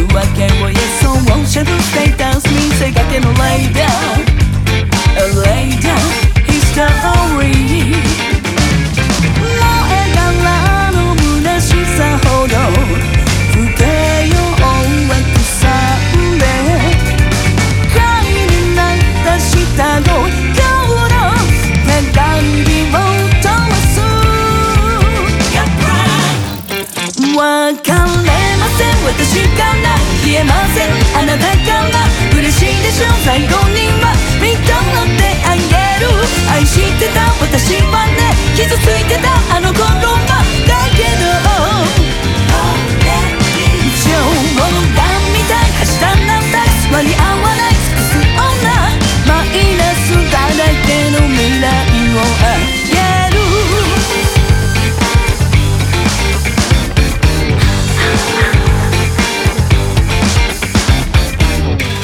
るわけを Yes on o シェルステータス見せかけのライダー。レイダーヒストリー燃え柄の虚しさほど不平庸は腐んで。神になった下の顔の手紙を飛ばす別れ私から消えません。あなたから嬉しいです。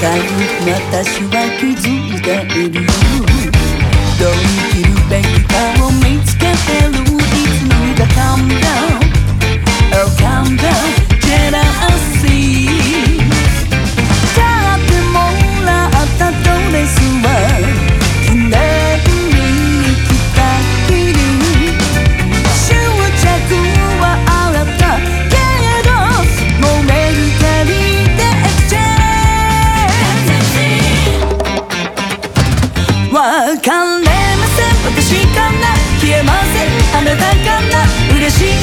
間私は気づいている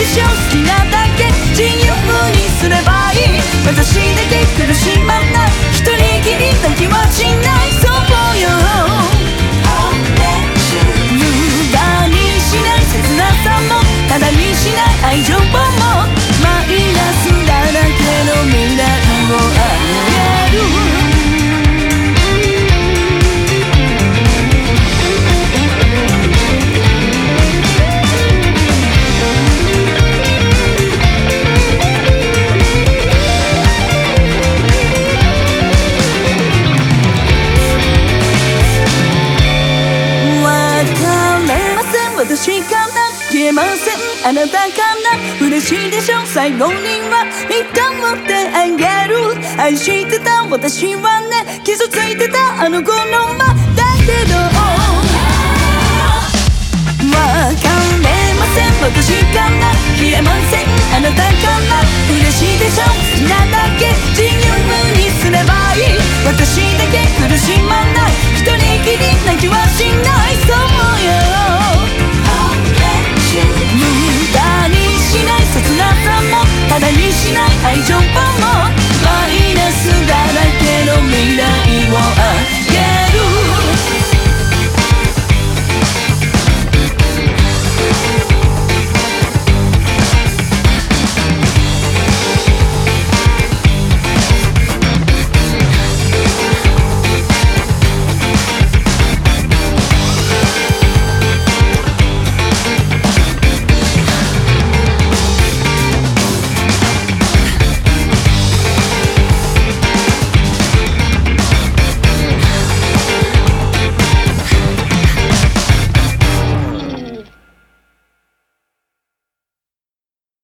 って正直なだけしいかな？消えません。あなたかな？嬉しいでしょ？最後には。一旦持ってあげる。愛してた。私はね。傷ついてた。あの頃は